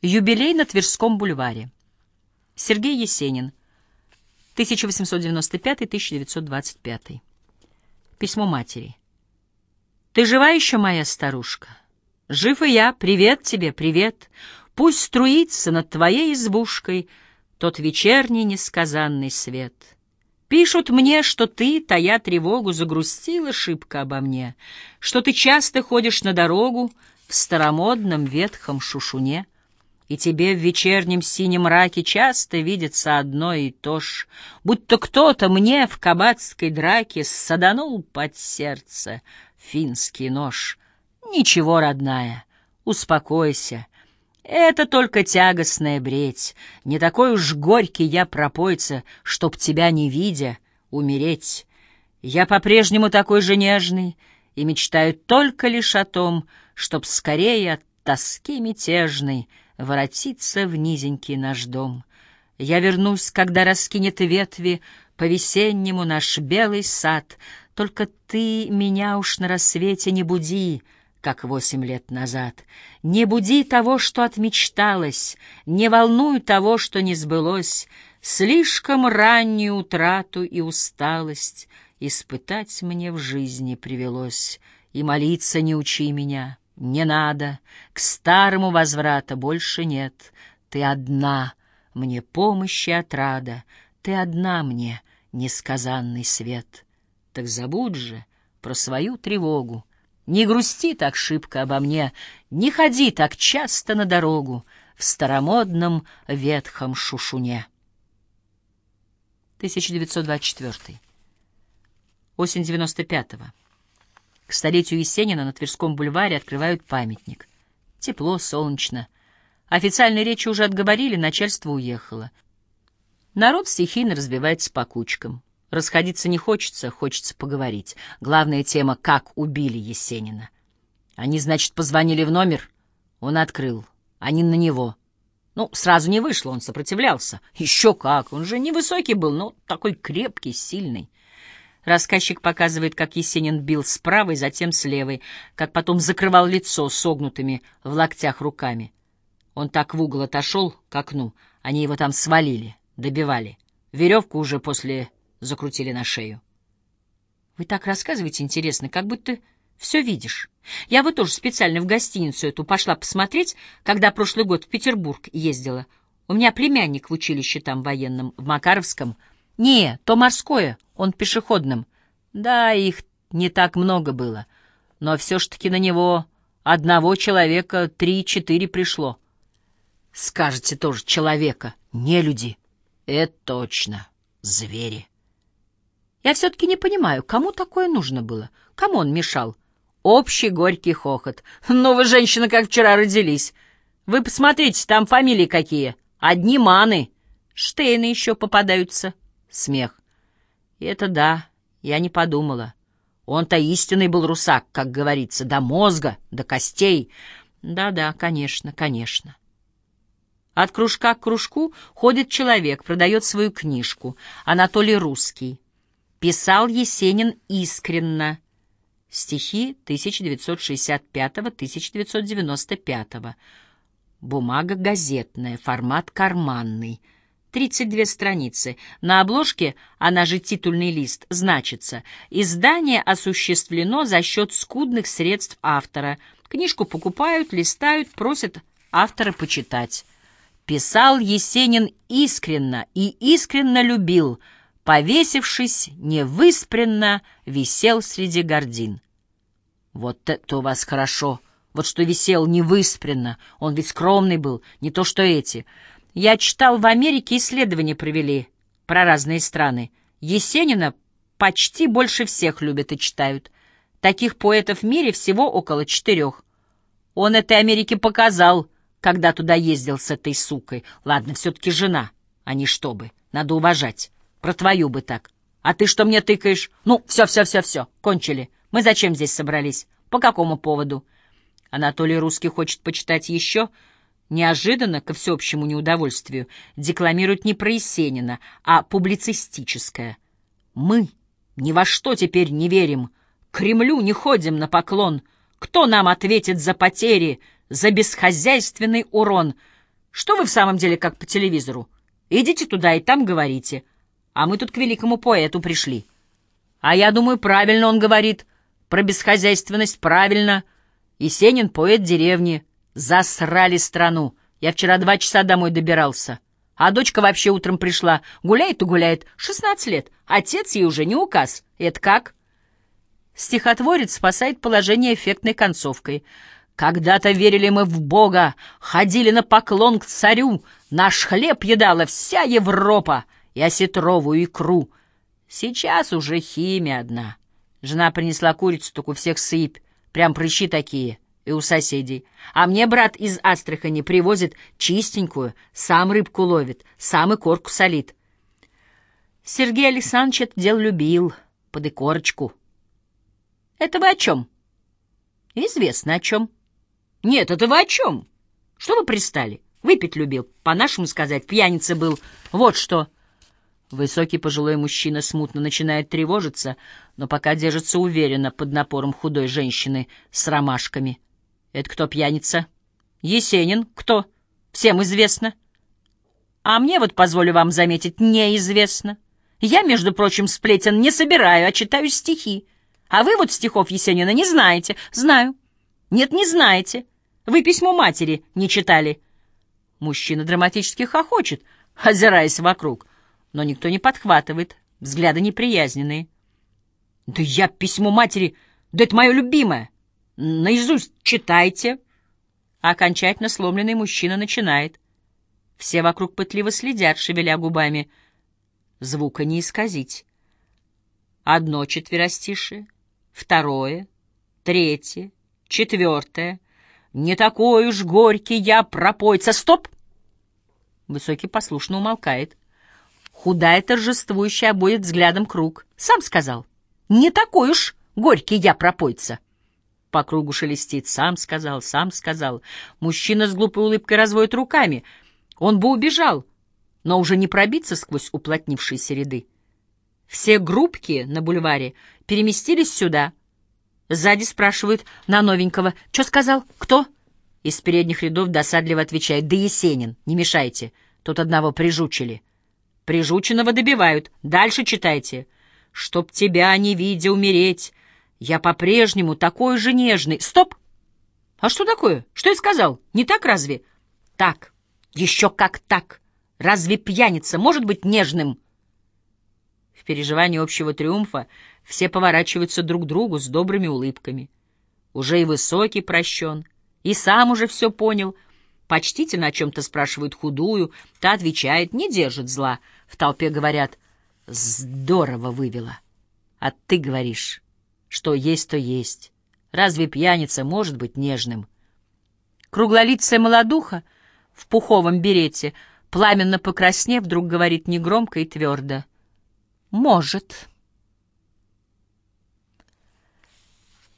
Юбилей на Тверском бульваре. Сергей Есенин. 1895-1925. Письмо матери. Ты жива еще, моя старушка? Жив и я. Привет тебе, привет. Пусть струится над твоей избушкой тот вечерний несказанный свет. Пишут мне, что ты, тая тревогу, загрустила шибко обо мне, что ты часто ходишь на дорогу в старомодном ветхом шушуне, и тебе в вечернем синем мраке часто видится одно и то ж, будто кто-то мне в кабацкой драке саданул под сердце финский нож. Ничего, родная, успокойся, это только тягостная бредь. Не такой уж горький я пропойца, чтоб тебя не видя умереть. Я по-прежнему такой же нежный и мечтаю только лишь о том, чтоб скорее от тоски мятежной воротиться в низенький наш дом. Я вернусь, когда раскинет ветви по-весеннему наш белый сад, только ты меня уж на рассвете не буди — как восемь лет назад. Не буди того, что отмечталось, не волнуй того, что не сбылось, слишком раннюю утрату и усталость испытать мне в жизни привелось. И молиться не учи меня, не надо, к старому возврата больше нет. Ты одна, мне помощи отрада, ты одна мне несказанный свет. Так забудь же про свою тревогу, не грусти так шибко обо мне, не ходи так часто на дорогу в старомодном ветхом шушуне. 1924. Осень 95-го. К столетию Есенина на Тверском бульваре открывают памятник. Тепло, солнечно. Официальной речи уже отговорили, начальство уехало. Народ стихийно разбивается по кучкам. Расходиться не хочется, хочется поговорить. Главная тема — как убили Есенина. Они, значит, позвонили в номер. Он открыл. Они на него. Ну, сразу не вышло, он сопротивлялся. Еще как, он же невысокий был, но такой крепкий, сильный. Рассказчик показывает, как Есенин бил с правой, затем с левой, как потом закрывал лицо согнутыми в локтях руками. Он так в угол отошел к окну, они его там свалили, добивали. Веревку уже после закрутили на шею. Вы так рассказываете интересно, как будто все видишь. Я вот тоже специально в гостиницу эту пошла посмотреть, когда прошлый год в Петербург ездила. У меня племянник в училище там военном, в Макаровском. Не, то морское, он пешеходным. Да, их не так много было, но все ж таки на него одного человека три-четыре пришло. Скажете тоже человека, не люди. Это точно, звери. Я все-таки не понимаю, кому такое нужно было? Кому он мешал? Общий горький хохот. Ну вы, женщина, как вчера родились. Вы посмотрите, там фамилии какие. Одни маны. Штейны еще попадаются. Смех. И это да, я не подумала. Он-то истинный был русак, как говорится, до мозга, до костей. Да-да, конечно, конечно. От кружка к кружку ходит человек, продает свою книжку. Анатолий Русский. Писал Есенин искренно. Стихи 1965-1995. Бумага газетная, формат карманный. 32 страницы. На обложке, она же титульный лист, значится «Издание осуществлено за счет скудных средств автора». Книжку покупают, листают, просят автора почитать. Писал Есенин искренно и искренно любил – повесившись, невыспренно висел среди гордин. Вот это у вас хорошо, вот что висел невыспренно, он ведь скромный был, не то что эти. Я читал, в Америке исследования провели про разные страны. Есенина почти больше всех любят и читают. Таких поэтов в мире всего около четырех. Он этой Америке показал, когда туда ездил с этой сукой. Ладно, все-таки жена, а не чтобы. Надо уважать. Про твою бы так. А ты что мне тыкаешь? Ну, все-все-все-все, кончили. Мы зачем здесь собрались? По какому поводу? Анатолий Русский хочет почитать еще? Неожиданно, ко всеобщему неудовольствию, декламирует не про Есенина, а публицистическое. Мы ни во что теперь не верим, Кремлю не ходим на поклон. Кто нам ответит за потери, за бесхозяйственный урон? Что вы в самом деле как по телевизору? Идите туда и там говорите. А мы тут к великому поэту пришли. А я думаю, правильно он говорит. Про бесхозяйственность правильно. Есенин — поэт деревни. Засрали страну. Я вчера два часа домой добирался. А дочка вообще утром пришла. Гуляет и гуляет. Шестнадцать лет. Отец ей уже не указ. Это как? Стихотворец спасает положение эффектной концовкой. Когда-то верили мы в Бога, ходили на поклон к царю, наш хлеб едала вся Европа и осетровую икру. Сейчас уже химия одна. Жена принесла курицу, только у всех сыпь, прям прыщи такие, и у соседей. А мне брат из Астрахани привозит чистенькую, сам рыбку ловит, сам и корку солит. Сергей Александрович это дело любил, под икорочку. Это вы о чем? Известно о чем. Нет, это вы о чем? Что вы пристали? Выпить любил, по-нашему сказать, пьяница был. Вот что. Высокий пожилой мужчина смутно начинает тревожиться, но пока держится уверенно под напором худой женщины с ромашками. Это кто пьяница? Есенин. Кто? Всем известно. А мне вот, позволю вам заметить, неизвестно. Я, между прочим, сплетен не собираю, а читаю стихи. А вы вот стихов Есенина не знаете. Знаю. Нет, не знаете. Вы письмо матери не читали. Мужчина драматически хохочет, озираясь вокруг, но никто не подхватывает, взгляды неприязненные. Да я письмо матери, да это мое любимое. Наизусть читайте. окончательно сломленный мужчина начинает. Все вокруг пытливо следят, шевеля губами. Звука не исказить. Одно четверостишее, второе, третье, Четвертое. Не такой уж горький я пропойца. Стоп! Высокий послушно умолкает. Худая торжествующая обоит взглядом круг. Сам сказал. Не такой уж горький я пропойца. По кругу шелестит. Сам сказал, сам сказал. Мужчина с глупой улыбкой разводит руками. Он бы убежал, но уже не пробиться сквозь уплотнившиеся ряды. Все группки на бульваре переместились сюда — Сзади спрашивают на новенького. «Что сказал? Кто?» Из передних рядов досадливо отвечает. «Да Есенин, не мешайте. Тут одного прижучили». Прижученного добивают. Дальше читайте. «Чтоб тебя, не видя, умереть, я по-прежнему такой же нежный». Стоп! А что такое? Что я сказал? Не так разве? Так. Еще как так. Разве пьяница может быть нежным? В переживании общего триумфа все поворачиваются друг к другу с добрыми улыбками. Уже и высокий прощен, и сам уже все понял. Почтительно о чем-то спрашивают худую, та отвечает, не держит зла. В толпе говорят, здорово вывела. А ты говоришь, что есть, то есть. Разве пьяница может быть нежным? Круглолицая молодуха в пуховом берете, пламенно покраснев, вдруг говорит негромко и твердо. «Может».